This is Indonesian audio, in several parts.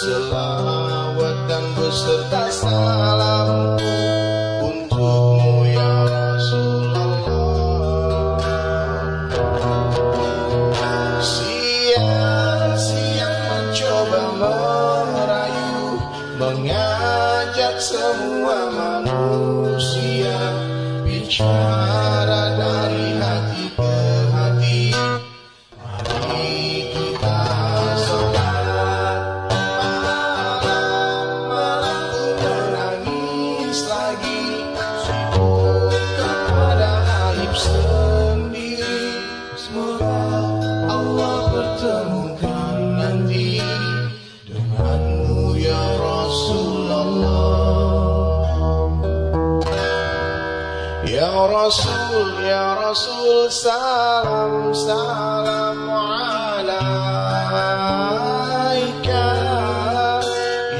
Selawat dan beserta salamku Untukmu ya Rasulullah. Siang-siang mencoba merayu Mengajak semua manusia Bicara Semoga Allah pertemukan nanti Denganmu ya Rasulullah. Ya Rasul, Ya Rasul, salam, salam alaika.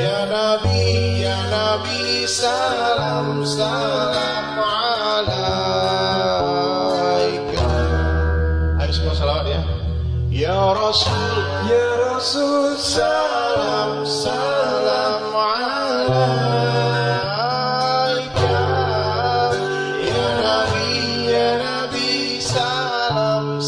Ya Nabi, Ya Nabi, salam, salam semua salawat ya Ya Rasul, Ya Rasul, salam, salam alaika Ya Nabi, Ya Nabi, salam,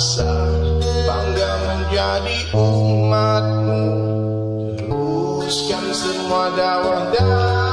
Rasa bangga menjadi umatmu Teruskan semua dakwah dan